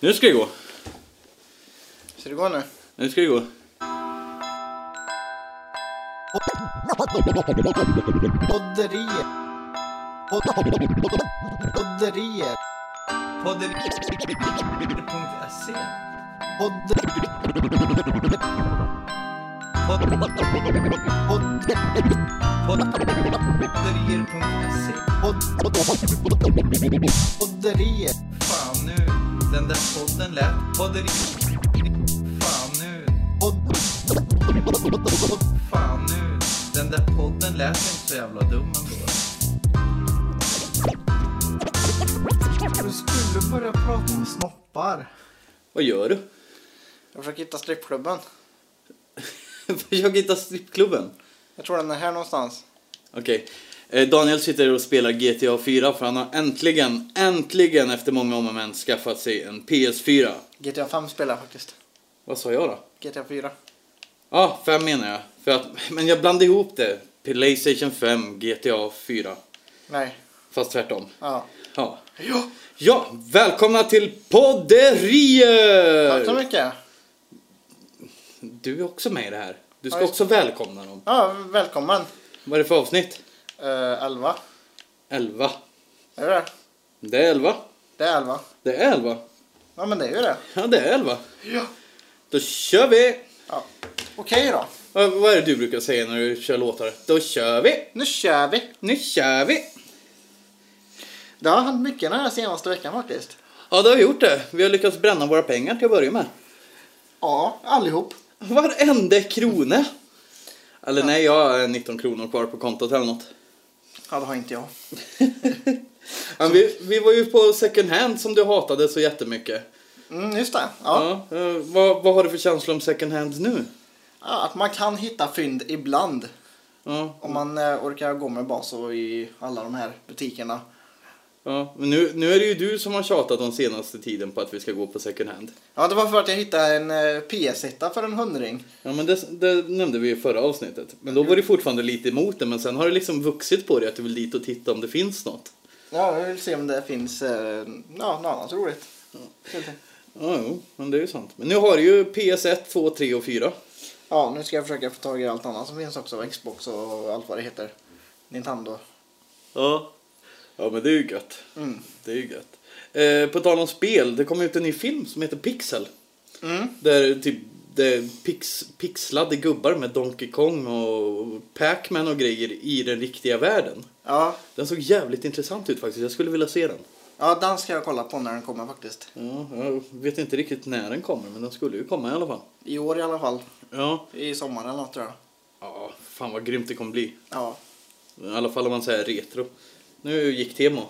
Nu ska det gå. Ska det gå nu? Nu ska det gå. Podderier. Pod- Podderier. Podderier.se Podd... Podd... Podderier.se Podd... Podderier. Fan nu, den där podden lät Podderier Fan nu, fan nu Den där podden lät inte så jävla dum ändå Du skulle börja prata om snoppar. Vad gör du? Jag försöker hitta strippklubben. Försök hitta strippklubben. Jag tror den är här någonstans. Okej. Eh, Daniel sitter och spelar GTA 4 för han har äntligen, äntligen efter många om och men skaffat sig en PS4. GTA 5 spelar jag faktiskt. Vad sa jag då? GTA 4. Ja, 5 menar jag. För att, men jag blandade ihop det. Playstation 5, GTA 4. Nej. Fast tvärtom. Ja. Ja. Ja. Ja, välkomna till Podderier! Tack så mycket. Du är också med i det här. Du ska just också välkomna dem. Ja, välkommen. Vad är det för avsnitt? Uh, 11. 11. Är det det? Det är 11. Det är 11. Det är 11. Ja, men det är ju det. Ja, det är 11. Ja. Då kör vi! ja. Okej då. Vad, vad är det du brukar säga när du kör låtar? Då kör vi! Nu kör vi. Nu kör vi! Det har hänt mycket den här senaste veckan faktiskt. Ja, det har vi gjort det. Vi har lyckats bränna våra pengar till att börja med. Ja, allihop. Varenda krona! Eller nej, jag har 19 kronor kvar på kontot eller något. Ja, det har inte jag. Men vi, vi var ju på second hand som du hatade så jättemycket. Mm, just det. Ja. Ja. eh, vad, vad har du för känsla om second hand nu? Ja, att man kan hitta fynd ibland. Ja, Om man eh, orkar gå med bas och i alla de här butikerna. Ja. Men nu, nu är det ju du som har tjatat den senaste tiden på att vi ska gå på second hand. Ja, det var för att jag hittade en eh, PS1 för en hundring. Ja, men det, det nämnde vi i förra avsnittet. Men då var det fortfarande lite emot det, men sen har det liksom vuxit på det att du vill dit och titta om det finns något. Ja, jag vill se om det finns eh, ja, något annat roligt. Enkelt. Ja, jo, men det är ju sant. Men nu har du ju PS1, 2, 3 och 4. Ja, nu ska jag försöka få tag i allt annat som finns också. Xbox och allt vad det heter. Nintendo. Ja. Ja, men det är ju gött. Mm. Det är ju gött. Eh, på tal om spel, det kom ut en ny film som heter Pixel. Mm. Där typ det är pix, pixlade gubbar med Donkey Kong och Pac-Man och grejer i den riktiga världen. Ja. Den såg jävligt intressant ut faktiskt. Jag skulle vilja se den. ja, den ska jag kolla på när den kommer faktiskt. Ja, jag vet inte riktigt när den kommer, men den skulle ju komma i alla fall. I år i alla fall. Ja. I sommar eller något tror jag. Ja, fan vad grymt det kommer bli. Ja. I alla fall om man säger retro. Nu gick Temo.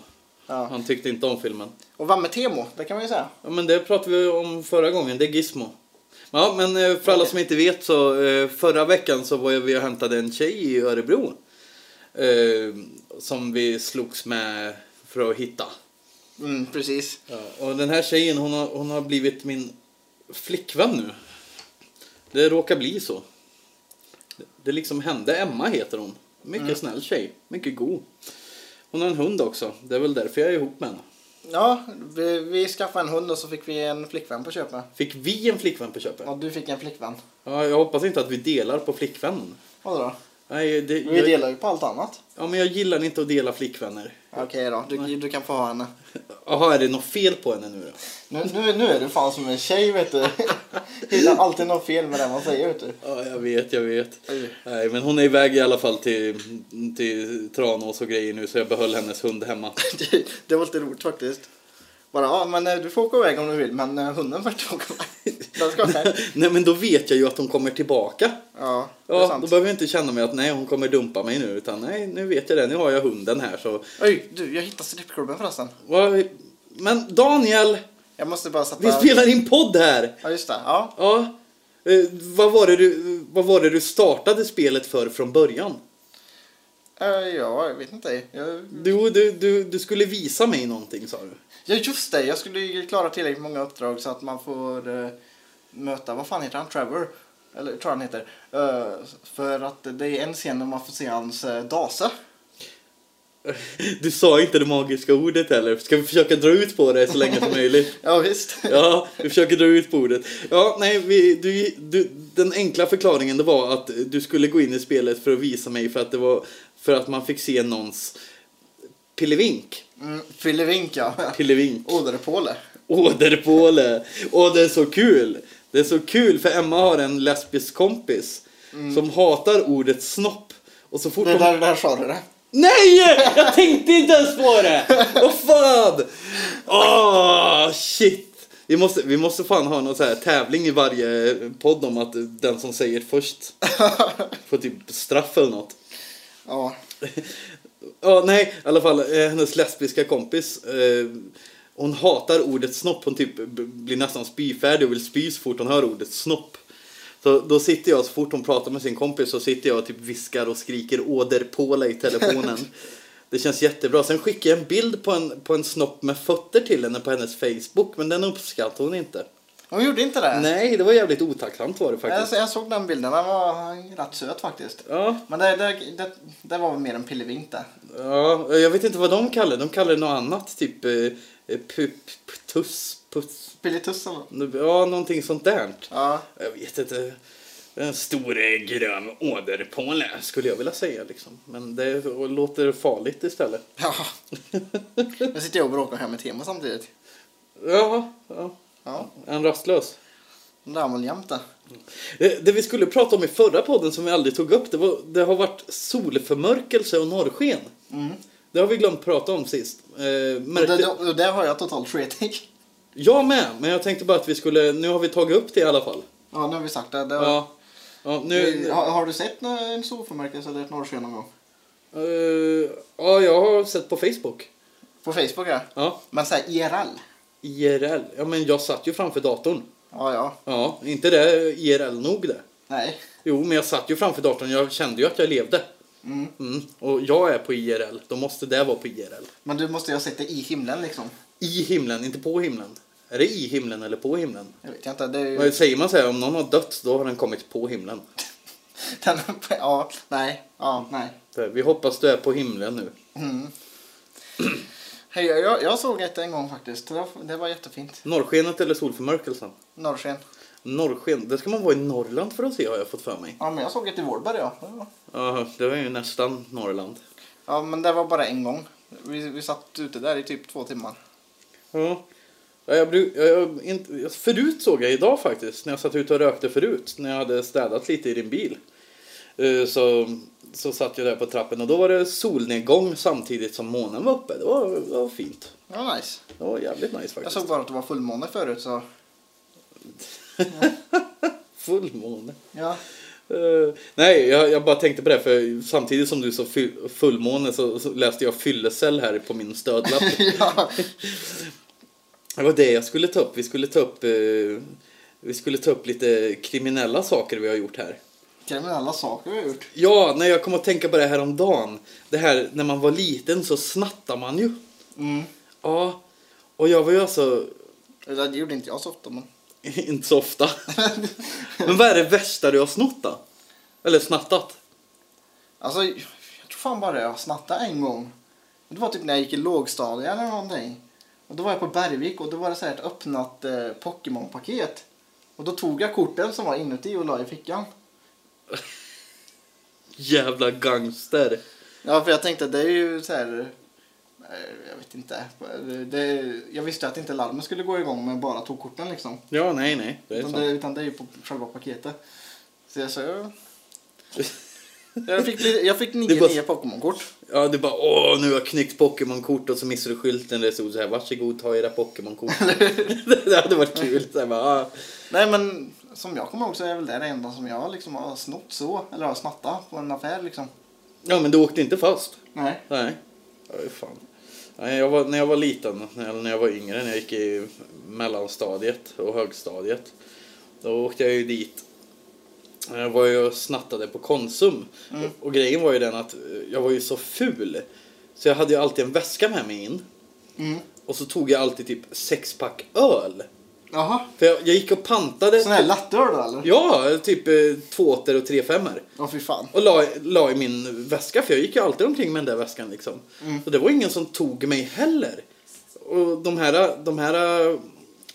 ja. Han tyckte inte om filmen. Och vad med Temo? Det kan man ju säga. Ja, men det pratade vi om förra gången. Det är Gizmo. Ja, men eh, för alla som inte vet så eh, förra veckan så var vi och hämtade en tjej i Örebro. Eh, som vi slogs med för att hitta. Mm, precis. Ja, och den här tjejen hon har, hon har blivit min flickvän nu. Det råkar bli så. Det, liksom hände. Emma heter hon. Mycket snäll tjej. Mycket god. Hon har en hund också. Det är väl därför jag är ihop med henne. Ja, vi, vi skaffade en hund och så fick vi en flickvän på köpet. Fick vi en flickvän på köpet? Ja, du fick en flickvän. Ja, jag hoppas inte att vi delar på flickvännen. Vadå då? Nej, det, Vi jag, delar ju på allt annat. ja, men jag gillar inte att dela flickvänner. Okej då, du, du kan få ha henne. Jaha, är det något fel på henne nu då? Nu, nu, nu är du fan som en tjej vet du. Hittar alltid något fel med det man säger vet du. Ja, jag vet, jag vet. Oj. Nej, men hon är iväg i alla fall till, till Tranås och grejer nu så jag behöll hennes hund hemma. Det, det var lite roligt faktiskt. Bara, ja men eh, du får åka iväg om du vill men eh, hunden får åka iväg. Nej, men då vet jag ju att hon kommer tillbaka. Ja, det Ja, sant. då behöver jag inte känna mig att nej, hon kommer dumpa mig nu. Utan nej, nu vet jag det. Nu har jag hunden här så. Oj, du jag hittade strippklubben förresten. Men Daniel! Jag måste bara sätta... Vi spelar in podd här! Ja just det, ja. Ja. Eh, vad, var det du, vad var det du startade spelet för från början? Ja, jag vet inte. Jag... Du, du, du, du skulle visa mig någonting sa du. Ja just det, jag skulle klara tillräckligt många uppdrag så att man får eh, möta, vad fan heter han, Trevor? Eller tror han heter. Eh, för att det är en scen där man får se hans uh, dase. Du sa inte det magiska ordet heller. Ska vi försöka dra ut på det så länge som möjligt? Ja, visst. Ja, vi försöker dra ut på ordet. Ja, nej, vi, du, du, den enkla förklaringen det var att du skulle gå in i spelet för att visa mig för att det var för att man fick se någons pillevink. Mm, ja. Pillevink. Åderpåle. Åderpåle. Och det är så kul. Det är så kul för Emma har en lesbisk kompis som hatar ordet snopp. Och så fort Det hon... där, där sa du det. Nej! Jag tänkte inte ens på det! Vad fan! Åh, shit! Vi måste, vi måste fan ha någon så här tävling i varje podd om att den som säger först får typ straff eller något. Ja. Ja, nej, i alla fall eh, hennes lesbiska kompis. Eh, hon hatar ordet snopp. Hon typ blir nästan spyfärdig och vill spy så fort hon hör ordet snopp. Så då sitter jag, så fort hon pratar med sin kompis så sitter jag och typ viskar och skriker åderpåla i telefonen. Det känns jättebra. Sen skickade jag en bild på en, på en snopp med fötter till henne på hennes Facebook. Men den uppskattade hon inte. Hon gjorde inte det? Nej, det var jävligt otacksamt var det faktiskt. Jag, jag såg den bilden. Den var rätt söt faktiskt. Ja, Men det, det, det, det var väl mer en pillevink det. ja, jag vet inte vad de kallar det. De kallar det något annat. Typ eh, eh, tuss, puss. Pilletuss eller? Ja, någonting sånt där. Ja. Jag vet inte. En stor eh, grön åderpåle skulle jag vilja säga liksom. Men det låter farligt istället. ja. Nu sitter jag och bråkar hem med Temo samtidigt. Ja, ja. Ja. En rastlös. Väl jämt det. Det, det vi skulle prata om i förra podden som vi aldrig tog upp, det, var, det har varit solförmörkelse och norrsken. Mm. Det har vi glömt prata om sist. Eh, märkte, det, det, det har jag totalt skitit i. Jag med, men jag tänkte bara att vi skulle, nu har vi tagit upp det i alla fall. Ja, nu har vi sagt det. det var, Ja. Ja, nu, har, har du sett en solförmörkelse eller ett norrsken någon gång? eh, ja, jag har sett på Facebook. På Facebook ja. Ja, Men såhär IRL. IRL. Ja, men jag satt ju framför datorn. Ja, ja. Ja, inte det IRL nog det. Nej. Jo, men jag satt ju framför datorn. Jag kände ju att jag levde. Mm. Mm. Och jag är på IRL. Då måste det vara på IRL. Men du måste ju ha sett det i himlen liksom. I himlen, inte på himlen. Är det i himlen eller på himlen? Jag vet inte. Det är ju... Säger man så här, om någon har dött, då har den kommit på himlen. Den, ja, nej. Ja, nej. Vi hoppas du är på himlen nu. Mm. Hej, jag, jag såg ett en gång faktiskt. Det var, det var jättefint. Norrskenet eller solförmörkelsen? Norrsken. Norrsken, det ska man vara i Norrland för att se har jag fått för mig. Ja, men jag såg ett i Vårberg ja. Ja, det var ju nästan Norrland. Ja, men det var bara en gång. Vi, vi satt ute där i typ två timmar. Ja. Ja, Jag, bru- jag, jag, förut såg jag idag faktiskt, när jag satt ute och rökte förut, när jag hade städat lite i din bil. Eh, Så, så satt jag där på trappen och då var det solnedgång samtidigt som månen var uppe. Det var, det var fint. Ja, nice. Det var jävligt nice Jag faktiskt. såg bara att det var fullmåne förut så. Fullmåne. Ja. Eh, nej, jag, jag bara tänkte på det för samtidigt som du sa fullmåne så, så läste jag fyllecell här på min stödlapp. ja. Det var det jag skulle ta upp. Vi skulle ta upp, eh, vi skulle ta upp lite kriminella saker vi har gjort här. Kriminella saker vi har gjort. Ja, när jag kom att tänka på det här om dagen. Det här när man var liten så snattar man ju. Mm. Ja, och jag var ju alltså Det gjorde inte jag så ofta men. inte så ofta. Men vad är det värsta du har snott då? Eller snattat? Alltså, jag tror fan bara jag snattade en gång. Det var typ när jag gick i lågstadiet eller någonting. Och då var jag på Bergvik och då var det så här ett öppnat eh, Pokémon-paket. Och då tog jag korten som var inuti och la i fickan. Jävla gangster. Ja, för jag tänkte det är ju så här... eh, Jag vet inte. Det, jag visste att inte larmen skulle gå igång men bara tog korten liksom. Ja, nej, nej. Det är Utan sant. det, utan det är ju på själva paketet. Så jag sa... Jag, jag fick, jag fick nio Det var- nya Pokémon-kort. Ja, du bara åh, nu har jag knyckt Pokémon-kort och så missar du skylten där det stod så här varsågod ta era Pokémon-kort. det hade varit kul. Så här, bara, ah. Nej men som jag kommer ihåg så är väl det det enda som jag liksom har snott så. Eller har snattat på en affär liksom. Ja, men du åkte inte fast. Nej. Nej. Ja, fan. Nej, jag var, när jag var liten, eller när jag var yngre, när jag gick i mellanstadiet och högstadiet. Då åkte jag ju dit. Jag var ju och snattade på Konsum. Mm. Och grejen var ju den att jag var ju så ful. Så jag hade ju alltid en väska med mig in. Mm. Och så tog jag alltid typ sexpack öl. Jaha. För jag, jag gick och pantade. Sån här lattöl då eller? Ja, typ eh, två och tre femmor. Åh fy fan. Och la, la i min väska, för jag gick ju alltid omkring med den där väskan liksom. Så det var ingen som tog mig heller. Och de här, de här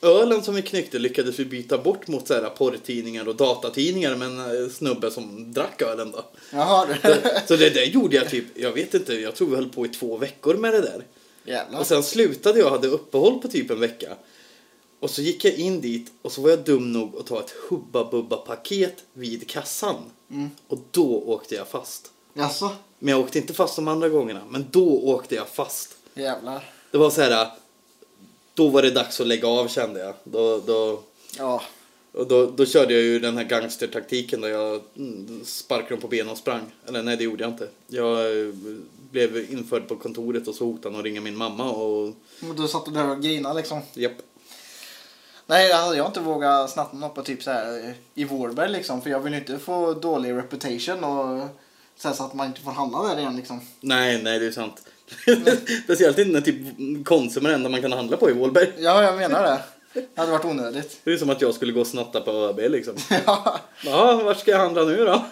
ölen som vi knyckte lyckades vi byta bort mot så här porrtidningar och datatidningar med en eh, snubbe som drack ölen då. Jaha. Så, så det där gjorde jag typ, jag vet inte, jag tror vi höll på i två veckor med det där. Jävlar. Och sen slutade jag, hade uppehåll på typ en vecka. Och så gick jag in dit och så var jag dum nog att ta ett Hubba Bubba paket vid kassan. Och då åkte jag fast. Jaså? Men jag åkte inte fast de andra gångerna, men då åkte jag fast. Jävlar. Det var så här, då var det dags att lägga av kände jag. Då, då, Ja. och då, då körde jag ju den här gangstertaktiken där jag mm, sparkade dem på benen och sprang. Eller nej, det gjorde jag inte. Jag eh, blev införd på kontoret och så hotade han att ringa min mamma och Men Du satt där och grinade liksom. japp. Nej, alltså, jag har inte vågat snatta något på typ så här eh, i Vårberg liksom. För jag vill ju inte få dålig reputation och så, så att man inte får handla där igen liksom. Nej, nej det är sant. Speciellt inte när typ Konsum är det enda man kan handla på i Vålberg. Ja, jag menar det. Det hade varit onödigt. Det är som att jag skulle gå och snatta på ÖB liksom. ja. Ja, vart ska jag handla nu då?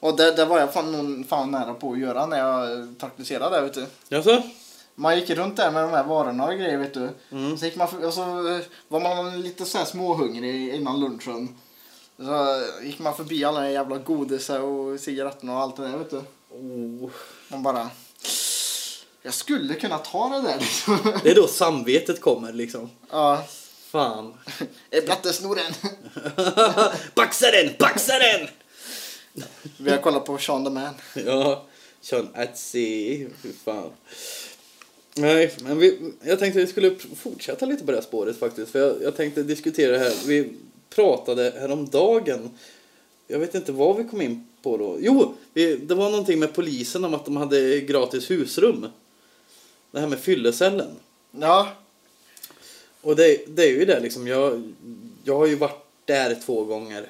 Och det, det var jag fan, fan nära på att göra när jag praktiserade där du. Jaså? Man gick runt där med de här varorna och grejer vet du. Mm. Så, gick man för, och så eh, var man lite så här småhungrig innan lunchen. Så gick man förbi alla de jävla godisar och cigaretterna och allt det där vet du. Oh. Man bara... Jag skulle kunna ta det där liksom. Det är då samvetet kommer liksom. ja. Fan. Är blattesnoren? Baxa den, baxa den! Vi har kollat på Sean the Man. Ja, Sean Atzi, fy fan. Nej, men vi, jag tänkte vi skulle fortsätta lite på det här spåret faktiskt. För jag, jag tänkte diskutera det här. Vi pratade häromdagen. Jag vet inte vad vi kom in på då. Jo, vi, det var någonting med polisen om att de hade gratis husrum. Det här med fyllecellen. Ja. Och det, det är ju det liksom. Jag, jag har ju varit där två gånger.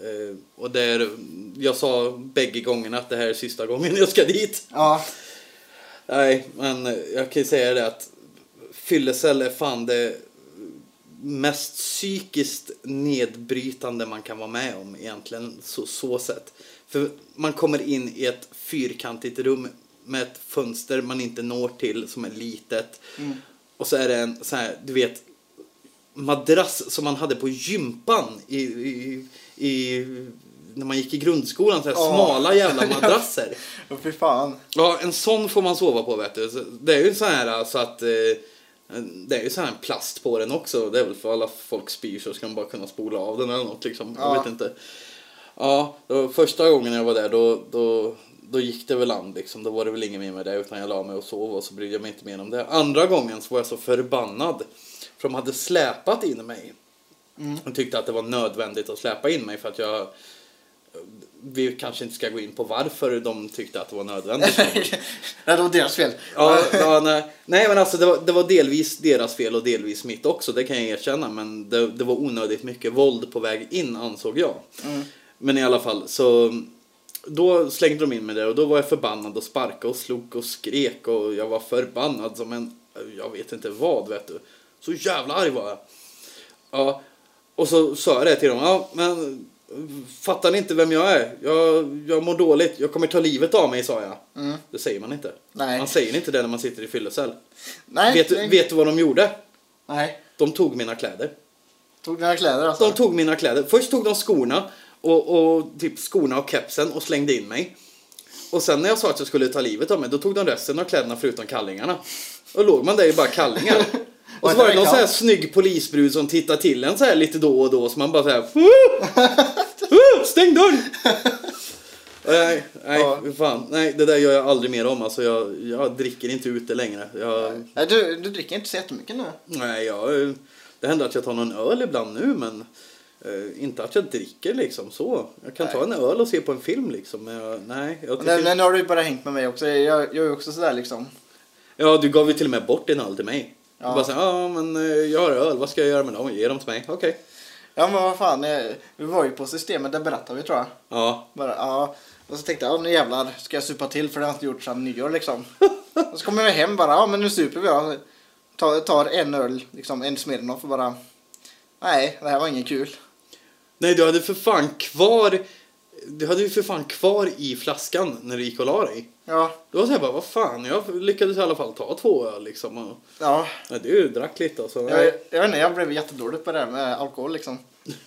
Eh, och där, jag sa bägge gångerna att det här är sista gången jag ska dit. Ja. Nej, men jag kan ju säga det att fyllecell är fan det mest psykiskt nedbrytande man kan vara med om egentligen så, så sätt. För man kommer in i ett fyrkantigt rum med ett fönster man inte når till som är litet. Och så är det en så här, du vet, madrass som man hade på gympan i, i, i när man gick i grundskolan. Så här Ja. smala jävla madrasser. Och fy fan. Ja, en sån får man sova på vet du. Så Det är ju så här så att eh, det är ju så här en plast på den också. Det är väl för alla folk spyr så ska de bara kunna spola av den eller något liksom. Jag Ja. vet inte. Ja, då, första gången jag var där då, då, då gick det väl an liksom. Då var det väl ingen mer med det utan jag la mig och sov och så brydde jag mig inte mer om det. Andra gången så var jag så förbannad. För de hade släpat in mig. De tyckte att det var nödvändigt att släpa in mig för att jag vi kanske inte ska gå in på varför de tyckte att det var nödvändigt. det var deras fel. Ja, ja, nej. nej men alltså det var, det var delvis deras fel och delvis mitt också, det kan jag erkänna. Men det, det var onödigt mycket våld på väg in ansåg jag. Men i alla fall så då slängde de in mig där och då var jag förbannad och sparkade och slog och skrek och jag var förbannad som en, jag vet inte vad vet du. Så jävla arg var jag. Ja, och så sa jag det till dem, ja men fattar ni inte vem jag är? Jag, jag mår dåligt, jag kommer ta livet av mig sa jag. Mm. Det säger man inte. Nej. Man säger inte det när man sitter i fyllecell. Nej. Vet, du- nej. vet du vad de gjorde? Nej. De tog mina kläder. Tog dina kläder alltså? De tog mina kläder. Först tog de skorna och, och typ skorna och kepsen och slängde in mig. Och sen när jag sa att jag skulle ta livet av mig, då tog de resten av kläderna förutom kallingarna. Och låg man där i bara kallingar. Och så var det någon så här snygg polisbrud som tittade till en så här lite då och då så man bara så här. "Uh! Stäng dörren! Nej, nej, Ja. fan. Nej, det där gör jag aldrig mer om. Alltså, jag, jag dricker inte ute längre. Jag, Nej, du, du dricker inte så jättemycket nu. Nej, jag, det händer att jag tar någon öl ibland nu men eh, inte att jag dricker liksom så. Jag kan ta en öl och se på en film liksom. Men jag, nej, jag tycker, men nu har du ju bara hängt med mig också. Jag, jag är ju också sådär liksom. Ja, du gav ju till och med bort din öl till mig. Ja. Du bara så här, ja men eh, jag har öl, vad ska jag göra med dem? Ge dem till mig, okej. Ja men vad fan, eh, vi var ju på systemet, där berättade vi tror jag. Ja, Bara, ja. Och så tänkte jag, ja, nu jävlar ska jag supa till för det har jag inte gjort sedan nyår liksom. och så kommer vi hem bara, ja men nu super vi då. Tar, tar en öl, liksom en Smirnoff och bara Nej, det här var inget kul. Nej, du hade för fan kvar... Du hade ju för fan kvar i flaskan när du gick och la dig. Ja, Det var så här bara, vad fan, jag lyckades i alla fall ta två öl liksom. Och, ja. ja, du drack lite och så. Jag, jag vet inte, jag blev jättedålig på det här med alkohol liksom.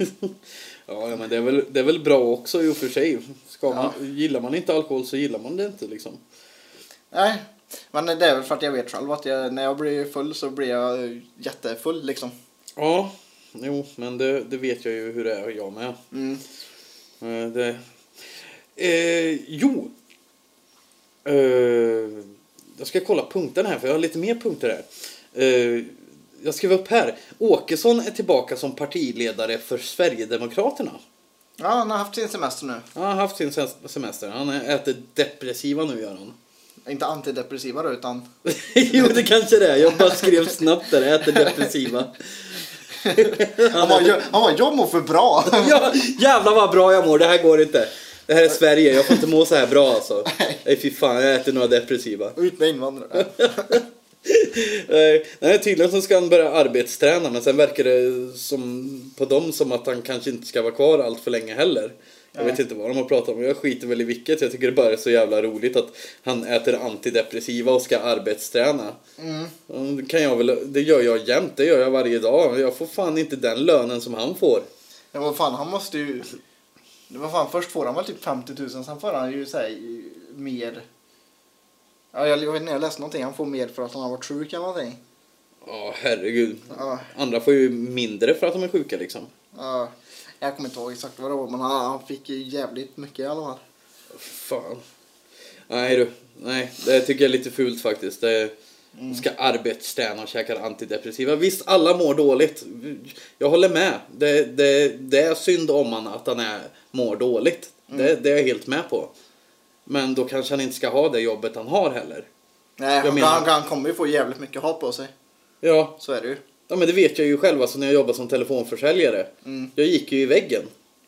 Ja, ja, men det är, väl, det är väl bra också i och för sig. Ska Ja. man, gillar man inte alkohol så gillar man det inte liksom. Nej, men det är väl för att jag vet själv att jag, när jag blir full så blir jag jättefull liksom. Ja, jo, men det, det vet jag ju hur det är jag med. Mm. Det, eh, jo. Eh, jag ska kolla punkten här för jag har lite mer punkter här. Eh, jag skrev upp här. Åkesson är tillbaka som partiledare för Sverigedemokraterna. Ja, han har haft sin semester nu. Han har haft sin sem- semester. Han äter depressiva nu gör han. Inte antidepressiva då, utan... jo, det kanske det är. Jag bara skrev snabbt där. Äter depressiva. Han ju- han var jag mår för bra. ja, jävlar vad bra jag mår. Det här går inte. Det här är Sverige. Jag får inte må så här bra alltså. Nej, fy fan. Jag äter några depressiva. Ut med invandrare. Nej, tydligen så ska han börja arbetsträna men sen verkar det som, på dem som att han kanske inte ska vara kvar allt för länge heller. Jag vet inte vad de har pratat om, jag skiter väl i vilket. Jag tycker det bara är så jävla roligt att han äter antidepressiva och ska arbetsträna. Mm. Ja, Det, kan jag väl, det gör jag jämt, det gör jag varje dag. Jag får fan inte den lönen som han får. Ja, vad fan, han måste ju... Var fan, först får han väl typ 50 000, sen får han ju säga mer... Ja, jag, jag vet inte, jag läste någonting. Han får mer för att han har varit sjuk eller någonting. Ja, herregud. Ja, Andra får ju mindre för att de är sjuka liksom. ja. Jag kommer inte ihåg exakt vad det var, men han, han fick ju jävligt mycket i alla fall. Fan. Nej du, nej, det tycker jag är lite fult faktiskt. Det ska arbetsträna och käka antidepressiva. Visst, alla mår dåligt. Jag håller med. Det, det, det är synd om han att han är, mår dåligt. Det, det är jag helt med på. Men då kanske han inte ska ha det jobbet han har heller. Nej, Jag han, menar- han, han kommer ju få jävligt mycket hat på sig. Ja, Så är det ju. Ja men det vet jag ju själv alltså när jag jobbade som telefonförsäljare. Mm. Jag gick ju i väggen.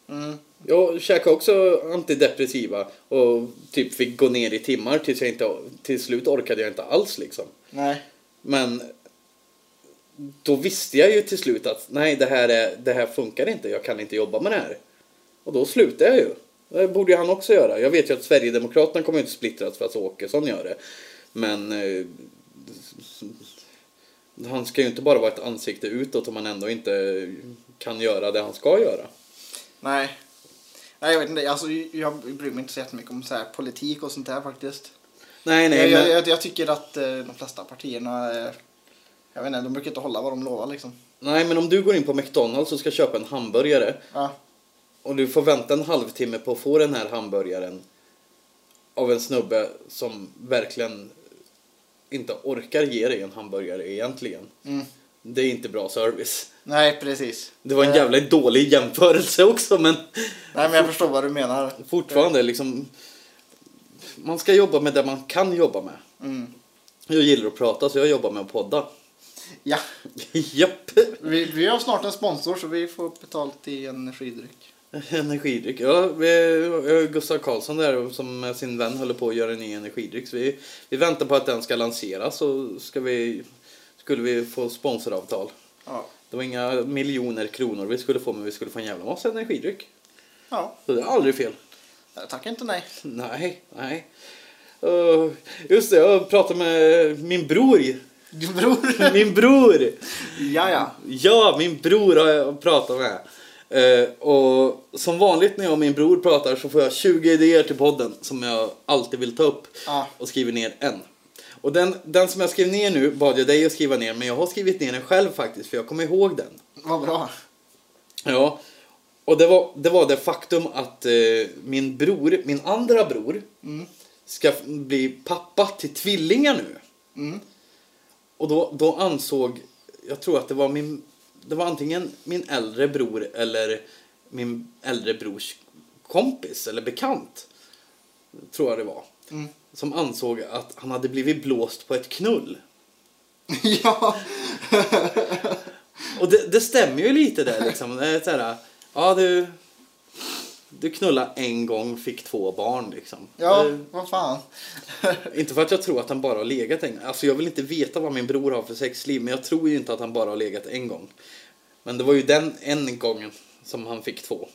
Mm. Jag käkade också antidepressiva och typ fick gå ner i timmar tills jag inte, till slut orkade jag inte alls liksom. Nej. Men då visste jag ju till slut att nej, det här, är, det här funkar inte. Jag kan inte jobba med det här. Och då slutade jag ju. Det borde ju han också göra. Jag vet ju att Sverigedemokraterna kommer inte splittras för att Åkesson gör det. Men eh, han ska ju inte bara vara ett ansikte utåt om han ändå inte kan göra det han ska göra. Nej. Nej, jag vet inte. Alltså, jag bryr mig inte så jättemycket om så här, politik och sånt där faktiskt. Nej, nej, jag, men... jag, jag, tycker att eh, de flesta partierna, eh, jag vet inte, de brukar inte hålla vad de lovar liksom. Nej, men om du går in på McDonalds och ska köpa en hamburgare Ja. och du får vänta en halvtimme på att få den här hamburgaren av en snubbe som verkligen inte orkar ge dig en hamburgare egentligen. Mm. Det är inte bra service. Nej, precis. Det var en Eh, jävla dålig jämförelse också men Nej, men jag förstår vad du menar. fortfarande liksom man ska jobba med det man kan jobba med. Mm. Jag gillar att prata så jag jobbar med att podda. Ja, Japp! vi, vi har snart en sponsor så vi får betalt i energidryck. Energidryck. Ja, vi Gustav Karlsson där som med sin vän håller på att göra en ny energidryck. Så vi, vi väntar på att den ska lanseras så ska vi, skulle vi få sponsoravtal. Ja. Det var inga miljoner kronor vi skulle få men vi skulle få en jävla massa energidryck. Ja, Så det är aldrig fel. jag tackar inte nej. Nej, nej. Uh, just det, jag pratade med min bror. Din bror? Min bror! ja, ja. Ja, min bror har jag pratat med. Eh, och som vanligt när jag och min bror pratar så får jag 20 idéer till podden som jag alltid vill ta upp Ja. och skriver ner en. Och den, den som jag skrev ner nu bad jag dig att skriva ner men jag har skrivit ner den själv faktiskt för jag kommer ihåg den. Vad bra. Ja, och det var det, var det faktum att eh, min bror, min andra bror, Mm. ska bli pappa till tvillingar nu. Mm. Och då, då ansåg, jag tror att det var min, det var antingen min äldre bror eller min äldre brors kompis eller bekant. Tror jag det var. Mm. Som ansåg att han hade blivit blåst på ett knull. ja. Och det, det stämmer ju lite där liksom. Det är så här, ja du, du knullade en gång, fick två barn liksom. Ja, Det- vad fan. Inte för att jag tror att han bara har legat en gång. Alltså jag vill inte veta vad min bror har för sexliv men jag tror ju inte att han bara har legat en gång. Men det var ju den en gången som han fick två.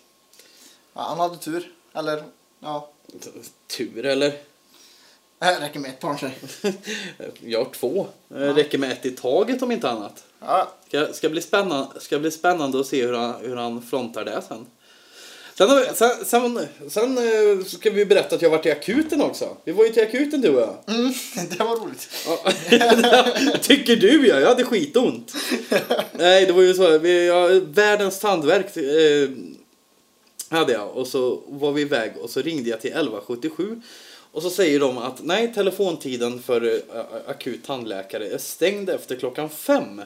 Ja, han hade tur. Eller, ja. Tur eller? Det räcker med ett barn sig. Jag har två. Det Räcker med ett i taget om inte annat. Ja, Ska, ska, bli spännande, ska bli spännande att se hur han, hur han frontar det sen. Sen, vi- sen, sen, sen eh, ska vi berätta att jag varit i akuten också. Vi var ju till akuten du och jag. mm, det var roligt. Tycker du ja, jag hade skitont. Nej, det var ju så. Vi, ja, världens tandvärk eh, hade jag. Och så var vi iväg och så ringde jag till 1177. Och så säger de att nej, telefontiden för eh, akut tandläkare är stängd efter klockan fem.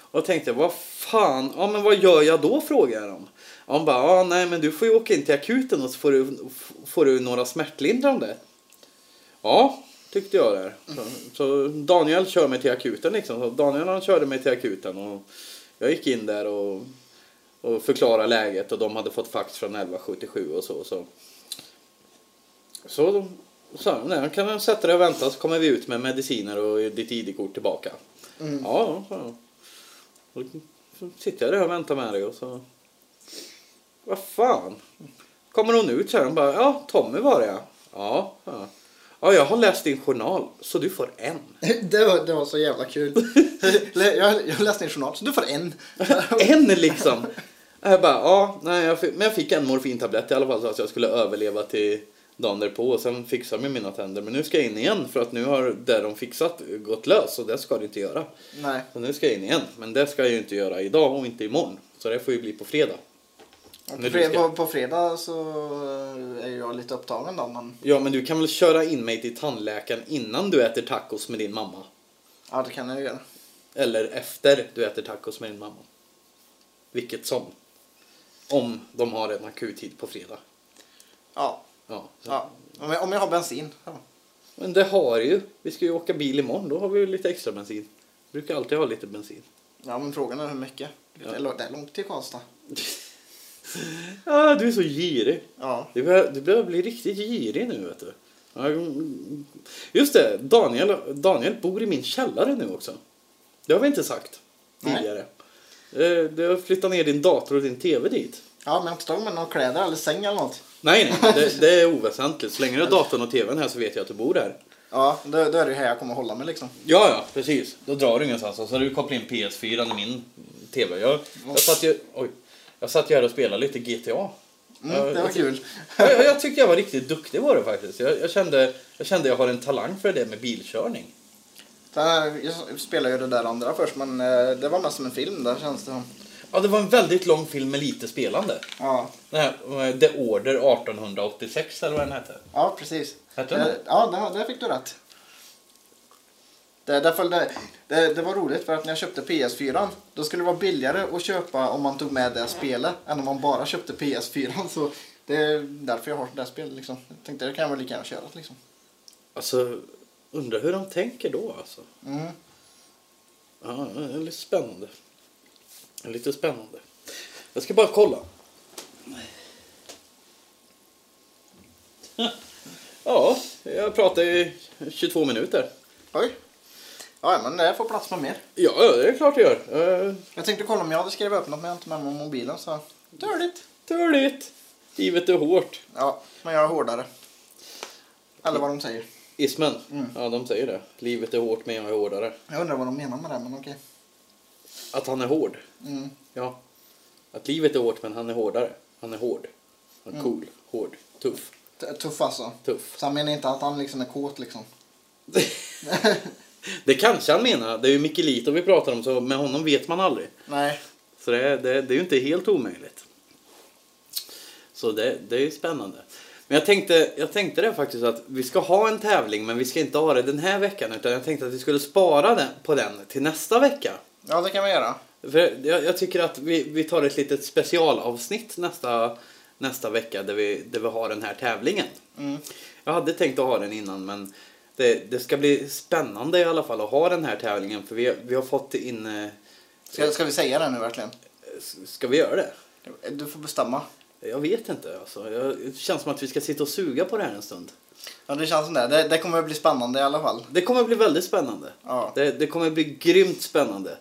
Och då tänkte jag, vad fan, ja men vad gör jag då? frågar jag dem. De bara, ja nej men du får ju åka in till akuten och så får du, får du några smärtlindrande. Ja, tyckte jag där. Så, så Daniel kör mig till akuten liksom. Så Daniel han körde mig till akuten och jag gick in där och, och förklarade läget och de hade fått fax från 1177 och så. Så, så sa de, "Nej, kan du sätta dig och vänta så kommer vi ut med mediciner och ditt ID-kort tillbaka. Mm. Ja, jag. Och Så sitter jag där och väntar med dig och så... Vad fan? Kommer hon ut så här? Hon bara, ja Tommy var det ja. Ja, ja. Ja, jag har läst din journal så du får en. Det var, det var så jävla kul. jag, jag läste en journal, så du får en. En liksom. Jag bara, ja, nej, jag fick, men jag fick en morfintablett i alla fall så att jag skulle överleva till dagen därpå. Och sen fixade de mina tänder. Men nu ska jag in igen för att nu har det de fixat gått lös och det ska det inte göra. Nej. Så nu ska jag in igen. Men det ska jag ju inte göra idag och inte imorgon. Så det får ju bli på fredag. På, fred, på, på fredag så är jag lite upptagen då, men Ja, men du kan väl köra in mig till tandläkaren innan du äter tacos med din mamma? ja, det kan jag göra. Eller efter du äter tacos med din mamma? Vilket som. Om de har en akut tid på fredag. Ja, Ja. ja. Om, jag, om jag har bensin. Ja. Men det har ju. Vi ska ju åka bil imorgon. Då har vi ju lite extra bensin. Brukar alltid ha lite bensin. ja, men frågan är hur mycket. Ja. Det, är, lång- det är långt till Karlstad. Ja, du är så girig. Ja. Du börjar, du börjar bli riktigt girig nu vet du. Just det, Daniel, Daniel bor i min källare nu också. Det har vi inte sagt tidigare. Eh, Du har flyttat ner din dator och din TV dit. ja, men jag har inte tagit med några kläder eller säng eller något. Nej, nej, det, det är oväsentligt. Så länge du har datorn och TVn här så vet jag att du bor där. Ja, då, då är det här jag kommer hålla mig liksom. Ja, ja, precis. Då drar du ingenstans. Och så har du kopplat in PS4 i min TV. Jag, jag, ju, oj, jag satt ju här och spelade lite GTA. Mm, Ja, det var jag- kul. Jag, jag, jag tyckte jag var riktigt duktig var det faktiskt. Jag, jag, kände, jag kände jag har en talang för det med bilkörning. Jag spelade ju det där andra först, men eh, det var mest som en film där känns det som. Ja, det var en väldigt lång film med lite spelande. Ja, Den här, eh, The Order 1886 eller vad den hette. ja precis. Hette den Eh, Ja, där, där fick du rätt. Det, där följde, det, det var roligt för att när jag köpte PS4 då skulle det vara billigare att köpa om man tog med det spelet än om man bara köpte PS4. Så det är därför jag har det spelet liksom. Jag tänkte det kan jag väl lika gärna köra liksom. Alltså, undrar hur de tänker då alltså. Mm. Ja, det är lite spännande. Det är Lite spännande. Jag ska bara kolla. Ja, jag pratar i 22 minuter. Oj. Ja, men det får plats med mer. Ja, det är klart jag gör. Uh, Jag tänkte kolla om jag hade skrivit upp något men jag har inte med mig mobilen så törligt. Törligt. Livet är hårt. Ja, men jag är hårdare. Eller vad de säger. Ismen. Mm. Ja, de säger det. Livet är hårt men jag är hårdare. Jag undrar vad de menar med det men okej. Att han är hård. Mm. Ja. Att livet är hårt men han är hårdare. Han är hård. Han är Mm. cool. Hård. Tuff. T- Tuff alltså. Tuff. Så han menar inte att han liksom är kåt liksom. Det kanske han menar. Det är ju Mikkelito vi pratar om så med honom vet man aldrig. Nej. Så det är, det, det är ju inte helt omöjligt. Så det, det är ju spännande. Men jag tänkte, jag tänkte det faktiskt att vi ska ha en tävling men vi ska inte ha det den här veckan utan jag tänkte att vi skulle spara den, på den till nästa vecka. Ja, det kan vi göra. För jag, jag tycker att vi, vi tar ett litet specialavsnitt nästa, nästa vecka där vi, där vi har den här tävlingen. Mm. Jag hade tänkt att ha den innan men det, det ska bli spännande i alla fall att ha den här tävlingen för vi, vi har fått in... eh, Ska, ska vi säga det nu verkligen? Ska vi göra det? Du får bestämma. Jag vet inte. Alltså. Jag, det känns som att vi ska sitta och suga på det här en stund. Ja, det känns som det. Det, det kommer att bli spännande i alla fall. Det kommer bli väldigt spännande. Ja. Det, det kommer bli grymt spännande.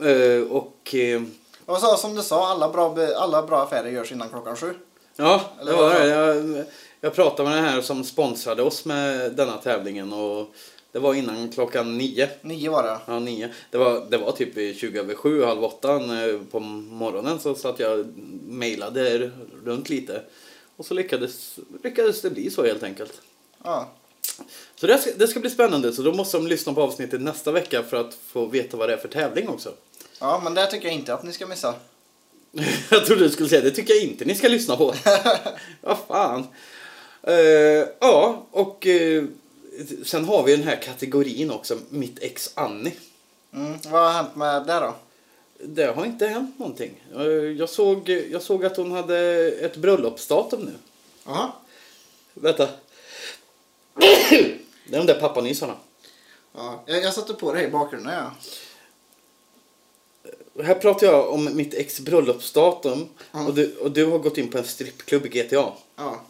Eh, och eh, Och så som du sa, alla bra, alla bra affärer görs innan klockan sju. Ja, Eller det var det. Jag, jag pratade med den här som sponsrade oss med denna tävlingen och det var innan klockan nio. Nio var det. Ja, nio. Det var, det var typ vid 20 över sju, halv åtta på morgonen så satt jag mejlade runt lite. Och så lyckades, lyckades det bli så helt enkelt. Ja. Så det ska, det ska bli spännande, så då måste de lyssna på avsnittet nästa vecka för att få veta vad det är för tävling också. ja, men det tycker jag inte att ni ska missa. jag trodde du skulle säga det tycker jag inte ni ska lyssna på. Vad fan. Eh, ja, och eh, sen har vi den här kategorin också, mitt ex Annie. Mm. Vad har hänt med det då? Det har inte hänt någonting. Eh, Jag såg, jag såg att hon hade ett bröllopsdatum nu. Jaha. Vänta. Det är de där pappanysarna. Ja, jag, jag satte på det här i bakgrunden ja. Här pratar jag om mitt ex bröllopsdatum Ja. och, du, och du har gått in på en strippklubb i GTA. Ja.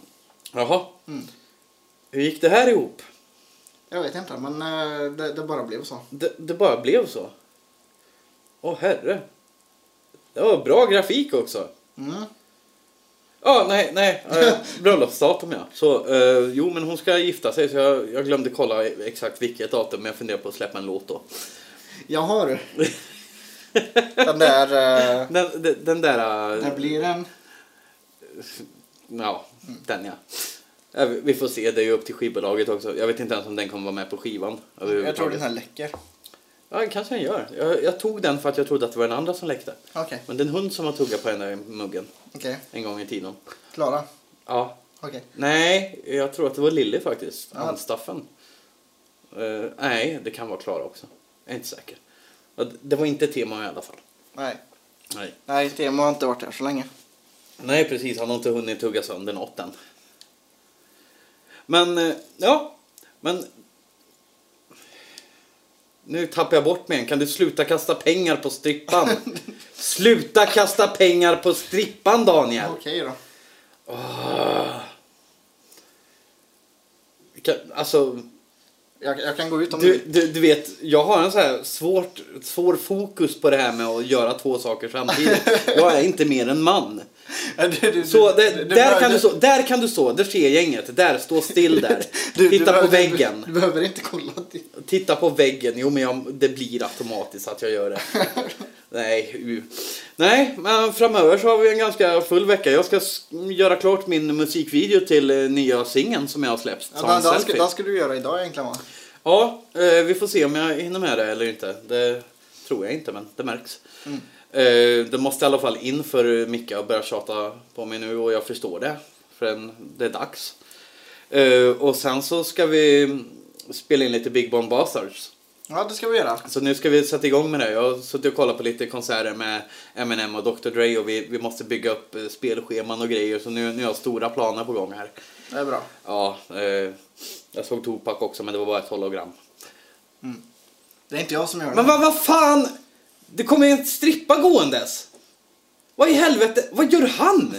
Jaha. Mm. Hur gick det här ihop? Jag vet inte, men eh, det, det bara blev så. Det, det bara blev så. Åh herre. Det var bra grafik också. Mm. Ja, nej, nej. Äh, bröllopsdatum ja. Så, eh, jo men hon ska gifta sig så jag, jag glömde kolla exakt vilket datum men jag funderar på att släppa en låt då. Jag har den där... eh, Den, den, den där... eh, det blir en... Ja, den ja. Ja, vi- får se, det är ju upp till skivbolaget också. Jag vet inte ens om den kommer vara med på skivan. Jag tror den här läcker. Ja, kanske den gör. Jag, jag tog den för att jag trodde att det var den andra som läckte. Okej, Men det är en hund som har tuggat på den där muggen okej. en gång i tiden. Klara. Ja. Okej. Nej, jag tror att det var Lilly faktiskt. Ja. Handstaffen. Eh, nej, det kan vara Klara också. Jag är inte säker. Det- var inte tema i alla fall. Nej. Nej. Nej, Temo har inte varit här så länge. Nej, precis. Han har inte hunnit tugga sönder något än. Men, eh, ja. Men... Nu tappar jag bort mig igen. Kan du sluta kasta pengar på strippan? sluta kasta pengar på strippan, Daniel! Okej då. Kan, alltså, Jag, jag kan gå ut om du, du, du vet, jag har en så här svårt, svår fokus på det här med att göra två saker samtidigt. Jag är inte mer än man. Ja, du, du, Så du- det, du där, kan du stå, där kan du stå, där ser gänget. Där, stå still där. du- du Titta på behöver- väggen. Du behöver inte kolla. Titta på väggen. Jo, men jag, det blir automatiskt att jag gör det. Nej, nej, men framöver så har vi en ganska full vecka. Jag ska göra klart min musikvideo till eh, nya singeln som jag har släppt. Ja, den, en den, ska, den ska du göra idag egentligen va? Ja, eh, vi får se om jag hinner med det eller inte. Det tror jag inte, men det märks. Mm. Eh, det måste i alla fall in för Micke att börja tjata på mig nu och jag förstår det. För det är dags. Eh, och sen så ska vi spela in lite Big Bomb Bastards. Ja, det ska vi göra. Så nu ska vi sätta igång med det. Jag har suttit och kollat på lite konserter med Eminem och Dr Dre och vi, vi måste bygga upp eh, spelscheman och grejer. Så nu, nu har jag stora planer på gång här. Det är bra. Ja, eh, jag såg Tupac också men det var bara ett hologram. Det är inte jag som gör det. Men vad vad fan! Det kommer en strippa gåendes. Vad i helvete, vad gör han?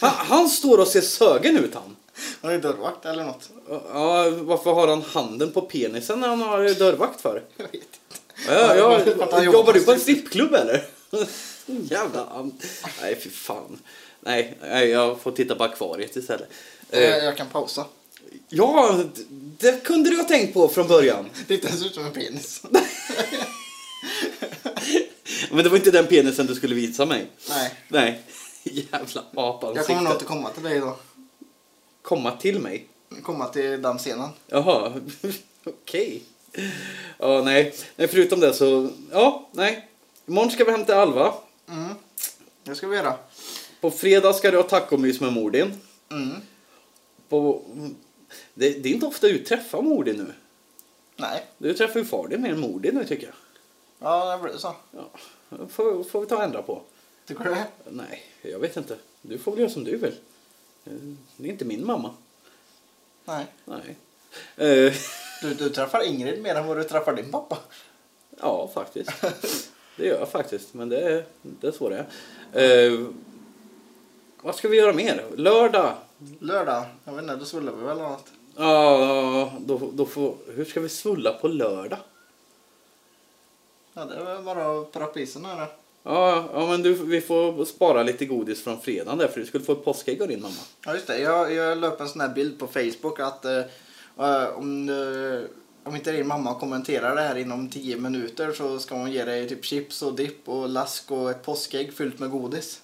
Han, han står och ser sögen ut han. Han är dörrvakt eller något. Ja, varför har han handen på penisen när han har dörrvakt för? Jag vet inte. Ja, ja, För att han jobbar, du på en strippklubb eller? Jävla... Nej, fy fan. Nej, jag får titta på akvariet istället. Eh, Eh, Jag kan pausa. ja, det kunde du ha tänkt på från början. Det är inte ens ut som en penis. Men det var inte den penisen du skulle visa mig. Nej. Nej. Jävla apansikte. Jag kommer nog inte komma till dig då. Komma till mig. Komma till den scenen. Jaha, okej. Ja, nej. nej. Förutom det så, ja, nej. Imorgon ska vi hämta Alva. Mm. Det ska vi göra. På fredag ska du ha tacomys med Mordin. Mm. På, det, det är inte ofta du träffar Mordin nu. Nej. Du träffar ju far din mer än Mordin nu tycker jag. Ja, det blir så. Ja, får, får vi ta och ändra på. Tycker du det? Nej, jag vet inte. Du får väl göra som du vill. Eh, Det är inte min mamma. Nej. Nej. Eh, Du, du träffar Ingrid mer än vad du träffar din pappa. Ja, faktiskt. Det gör jag faktiskt, men det är, det är så det är. Eh, vad ska vi göra mer? Lördag? Lördag. Jag vet inte, då svullar vi väl eller något. Ja, då, då får, hur ska vi svulla på lördag? Ja, det är bara att prappa isen här. Ja, ja men du, vi får spara lite godis från fredagen där för du skulle få ett påskägg av din mamma. Ja just det, jag, jag la upp en sån här bild på Facebook att eh, eh, om, eh, om inte din mamma kommenterar det här inom 10 minuter så ska hon ge dig typ chips och dipp och lask och ett påskägg fyllt med godis.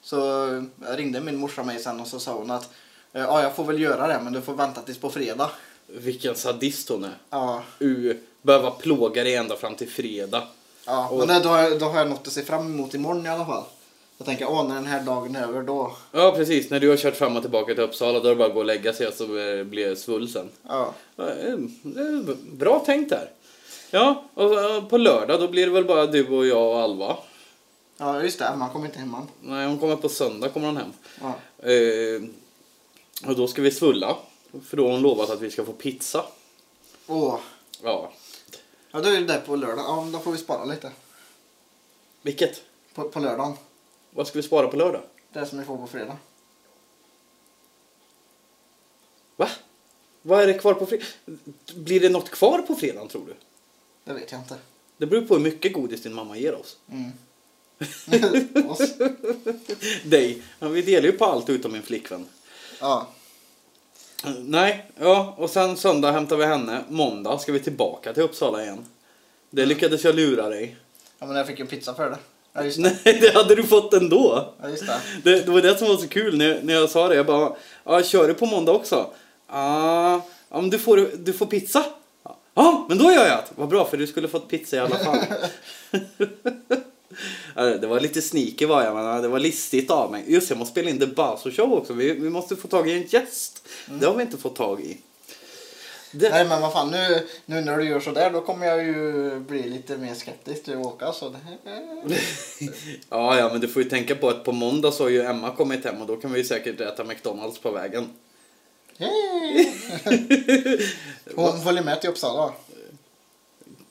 Så ringde min morsa mig sen och så sa hon att eh, ja jag får väl göra det men du får vänta tills på fredag. Vilken sadist hon är. Ja, U, behöva plåga dig ända fram till fredag. ja Och- men då, har jag, då har jag något att se fram emot imorgon i alla fall. Jag tänker, åh när den här dagen är över då, Ja precis, när du har kört fram och tillbaka till Uppsala då är det bara att gå och lägga sig och så eh, blir det svulsen. ja. Ja, eh, är Bra tänkt där. Ja, och eh, på lördag då blir det väl bara du och jag och Alva. Ja just det, Emma kommer inte hem än. Nej, hon kommer på söndag kommer hon hem. Ja. Eh, och då ska vi svulla. För då har hon lovat att vi ska få pizza. Åh, Ja. ja då är det där på lördag. Ja, men då får vi spara lite. Vilket? På, på lördagen. Vad ska vi spara på lördag? Det som vi får på fredag. Va? Vad är det kvar på fredag? Blir det något kvar på fredagen tror du? Det vet jag inte. Det beror på hur mycket godis din mamma ger oss. Mm. Oss. Dig. Ja, vi delar ju på allt utom min flickvän. ja. Nej, ja, och sen söndag hämtar vi henne. Måndag ska vi tillbaka till Uppsala igen. Det lyckades jag lura dig. ja, men jag fick ju pizza för det. Ja, just det. Nej, det hade du fått ändå. Ja, just det. Det, det var det som var så kul när, när jag sa det. Jag bara, ja, kör du på måndag också? Ja, ja men du får, du får pizza. Ja, men då gör jag det. Vad bra, för du skulle fått pizza i alla fall. Det var lite sneaky var jag, men det var listigt av mig. Just jag måste spela in The Basso Show också. Vi, vi måste få tag i en gäst. Det har vi inte fått tag i. Det, Nej men vad fan nu, nu när du gör sådär då kommer jag ju bli lite mer skeptisk till att åka så det... ja, ja, men du får ju tänka på att på måndag så har ju Emma kommit hem och då kan vi säkert äta McDonalds på vägen. Yay! Hon följer med till Uppsala.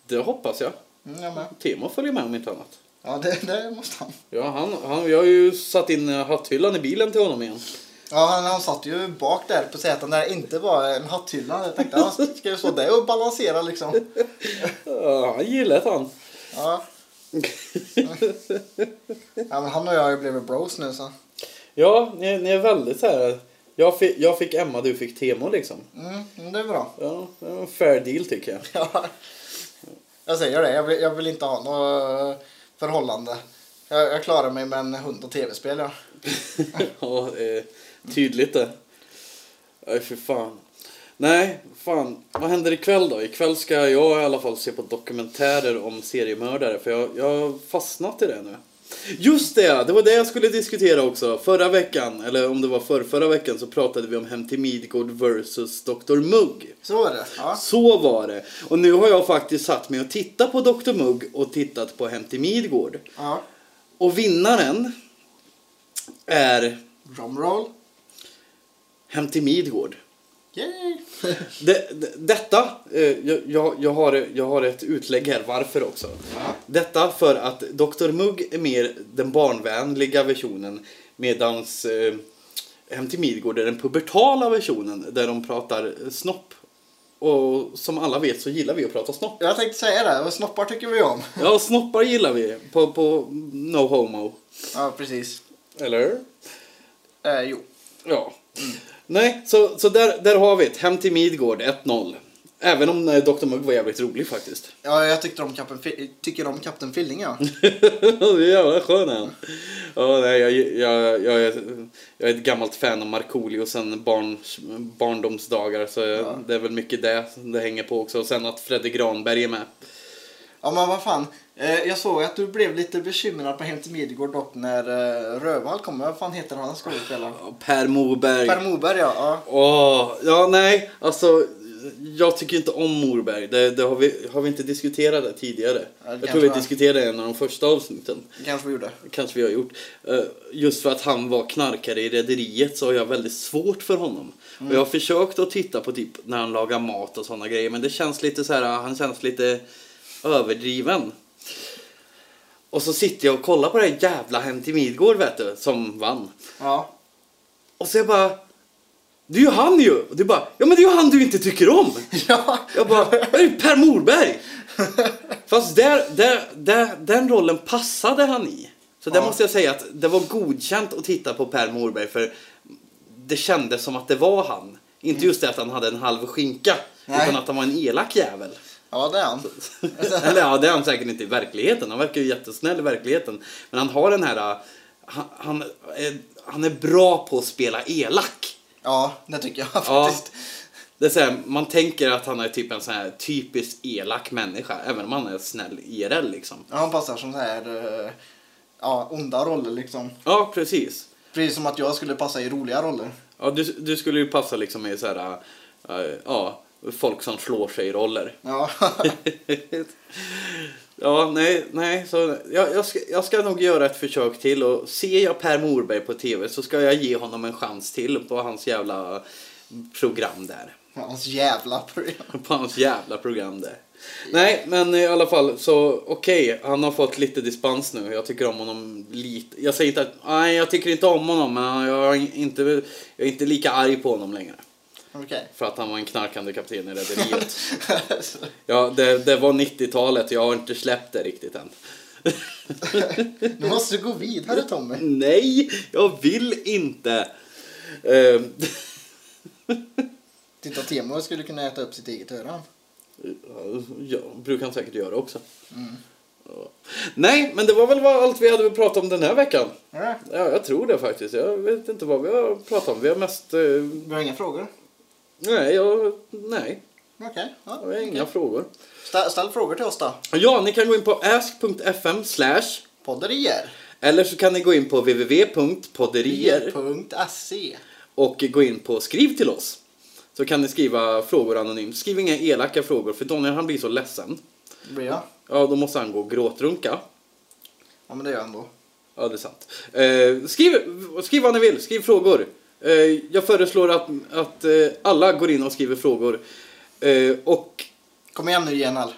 Det hoppas jag. Mm, jag med. Temo följer med om inte annat. Ja det, det måste han. Ja, han, han, jag har ju satt in eh, hatthyllan i bilen till honom igen. Ja han, han satt ju bak där på säten där det inte var en hatthylla. Jag tänkte han ska ju stå där och balansera liksom. Ja, han gillar det han. Ja. ja men han och jag har ju blivit bros nu så. Ja, ni, ni är väldigt så här. Jag fick, jag fick Emma, du fick Temo liksom. Mm, det är bra. Ja, det var en fair deal tycker jag. Ja. Jag säger det, jag vill, jag vill inte ha något förhållande. Jag, jag klarar mig med en hund och tv-spel ja. ja, det är tydligt det. Nej, för fan. Nej, fan. Vad händer ikväll då? Ikväll ska jag i alla fall se på dokumentärer om seriemördare. För jag, jag har fastnat i det nu. Just det, det var det jag skulle diskutera också. Förra veckan, eller om det var för förra veckan, så pratade vi om Hem till Midgård versus Dr. Mugg. Så är det. Ja. Så var det. Och nu har jag faktiskt satt mig och tittat på Dr. Mugg och tittat på Hem till Midgård. ja. Och vinnaren är Drumroll. Hem till Midgård. Det, det, detta, eh, jag, jag, har, jag har ett utlägg här varför också. Detta för att Dr. Mugg är mer den barnvänliga versionen medans eh, Hem till Midgård är den pubertala versionen där de pratar snopp. Och som alla vet så gillar vi att prata snopp. Jag tänkte säga det, och snoppar tycker vi om. Ja, snoppar gillar vi på, på No Homo. Ja, precis. Eller? Eh, jo. Ja. Nej, så, så där, där har vi det. Hem till Midgård 1-0. Även om eh, Dr. Mugg var jävligt rolig faktiskt. Ja, jag tyckte om Kapten, Fi- tycker om Kapten Filling ja. det är jävla skön han. Ja, nej, jag, jag, jag, är, jag är ett gammalt fan av Markoolio sen barn, barndomsdagar. Så det är väl mycket det det hänger på också. Och sen att Fredde Granberg är med. Ja men vad fan. Eh, jag såg att du blev lite bekymrad på Hem till Midgård dock när eh, Rövall kom. Vad fan heter han skådespelaren? Per Morberg. Per Moberg ja. ja. Åh, ja nej, alltså jag tycker inte om Morberg. Det, det har, vi, har vi inte diskuterat det tidigare. Ja, det jag tror vi diskuterade det i en av de första avsnitten. Kanske vi gjorde. Kanske vi har gjort. Eh, Just för att han var knarkare i Rederiet så har jag väldigt svårt för honom. Och jag har försökt att titta på typ när han lagar mat och sådana grejer men det känns lite så här, han känns lite överdriven. Och så sitter jag och kollar på det här jävla Hem till Midgård vet du, som vann. Ja. Och så jag bara, det är ju han ju! Och du bara, ja men det är ju han du inte tycker om! Ja. Jag bara, det är ju Per Morberg! Fast där, där, där, den rollen passade han i. Så där Ja. måste jag säga att det var godkänt att titta på Per Morberg för det kändes som att det var han. Inte just det att han hade en halv skinka, Nej. utan att han var en elak jävel. Ja, det är han. Eller ja, det är han säkert inte i verkligheten. Han verkar ju jättesnäll i verkligheten. Men han har den här... äh, Han, han, är, han är bra på att spela elak. Ja, det tycker jag Ja. faktiskt. Det är så här, man tänker att han är typ en sån här typiskt elak människa, även om han är snäll IRL liksom. Ja, han passar som så här, eh, ja, onda roller liksom. Ja, precis. Precis som att jag skulle passa i roliga roller. Ja, du, du skulle ju passa liksom i så här, äh, ja, folk som slår sig i roller. Ja, ja, nej, nej, så jag, jag, ska, jag ska nog göra ett försök till och ser jag Per Morberg på tv så ska jag ge honom en chans till på hans jävla program där. hans jävla program. På hans jävla program där. Nej, men i alla fall så okej, han har fått lite dispens nu. Jag tycker om honom lite. Jag säger inte att, nej jag tycker inte om honom men jag är inte, jag är inte lika arg på honom längre. Okej. För att han var en knarkande kapten i Rederiet. Ja, det, det var 90-talet. Jag har inte släppt det riktigt än. Nu måste du gå vidare Tommy. Nej, jag vill inte. Eh, Titta, Temo skulle kunna äta upp sitt eget öra. ja, brukar han säkert göra också. Ja. Nej, men det var väl allt vi hade pratat om den här veckan. Ja, Ja, jag tror det faktiskt. Jag vet inte vad vi har pratat om. Vi har mest... Eh, Vi har inga frågor? Nej, jag, nej, Okej. Ja, jag har inga frågor. ställ, ställ frågor till oss då. Ja, ni kan gå in på ask.fm slash Podderier. eller så kan ni gå in på www.podderier Rier.se. och gå in på skriv till oss. Så kan ni skriva frågor anonymt. Skriv inga elaka frågor för Daniel han blir så ledsen. Blir jag? Ja, då måste han gå och gråtrunka. Ja, men det gör han då. Ja, det är sant. Eh, skriv, skriv vad ni vill, skriv frågor. Eh, jag föreslår att, att eh, alla går in och skriver frågor. Eh, och Kom igen nu Genal.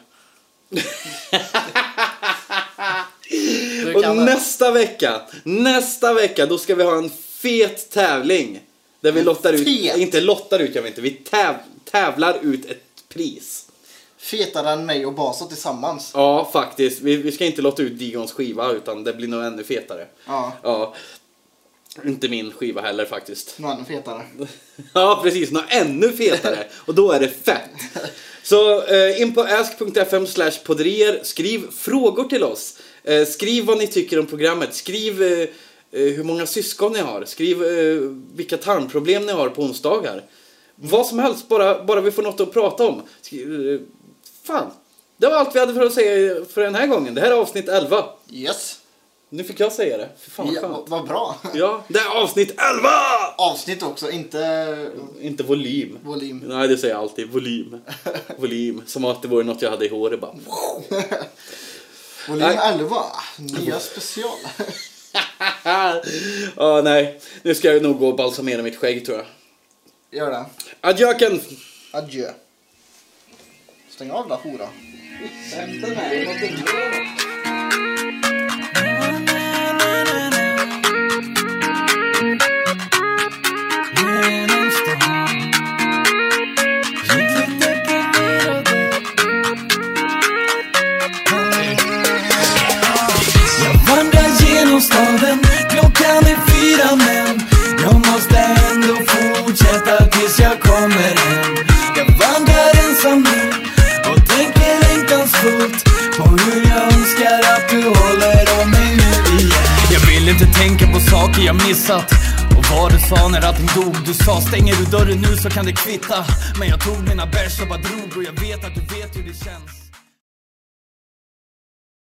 Och nästa vecka, nästa vecka, då ska vi ha en fet tävling. Där vi En lottar ut, fet? inte lottar ut, jag vet inte, vi täv, tävlar ut ett pris. Fetare än mig och Baso tillsammans. Ja, faktiskt. Vi, vi ska inte lotta ut Digons skiva, utan det blir nog ännu fetare. Ja, Ja. Inte min skiva heller faktiskt. något ännu fetare. Ja, precis. Något ännu fetare. Och då är det fett. Så eh, in på ask.fm podderier. Skriv frågor till oss. Eh, skriv vad ni tycker om programmet. Skriv eh, eh, hur många syskon ni har. Skriv eh, vilka tarmproblem ni har på onsdagar. Vad som helst, bara, bara vi får något att prata om. Skriv, eh, fan. Det var allt vi hade för att säga för den här gången. Det här är avsnitt 11. Yes. Nu fick jag säga det. Fy fan vad Ja, skönt. vad bra. Ja, det är avsnitt 11! Avsnitt också, inte Inte volym. volym. Nej, det säger jag alltid. Volym. Volym. Som att det vore något jag hade i håret bara. Volym Nej. 11. Nya special. Ja, nej. Nu ska jag nog gå och balsamera mitt skägg tror jag. Gör det. Adjöken! Adjö. Stäng av då hora. Tänker på saker jag missat. Och vad du sa när allting dog Du sa stänger du dörren nu så kan det kvitta. Men jag tog mina bärs och bara drog och jag vet att du vet hur det känns.